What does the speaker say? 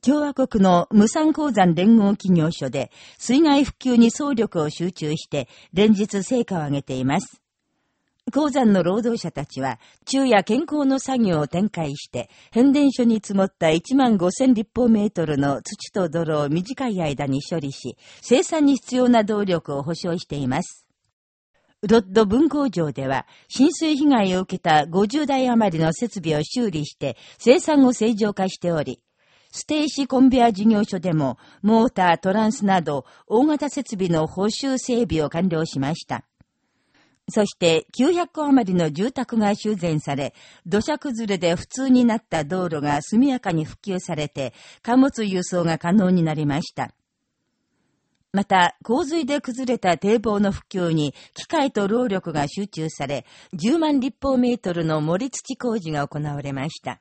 共和国の無産鉱山連合企業所で水害復旧に総力を集中して連日成果を上げています。鉱山の労働者たちは、昼夜健康の作業を展開して、変電所に積もった1万5000立方メートルの土と泥を短い間に処理し、生産に必要な動力を保障しています。ロッド分工場では、浸水被害を受けた50台余りの設備を修理して、生産を正常化しており、ステーシコンベア事業所でも、モーター、トランスなど、大型設備の補修整備を完了しました。そして900個余りの住宅が修繕され、土砂崩れで普通になった道路が速やかに復旧されて、貨物輸送が可能になりました。また、洪水で崩れた堤防の復旧に機械と労力が集中され、10万立方メートルの盛り土工事が行われました。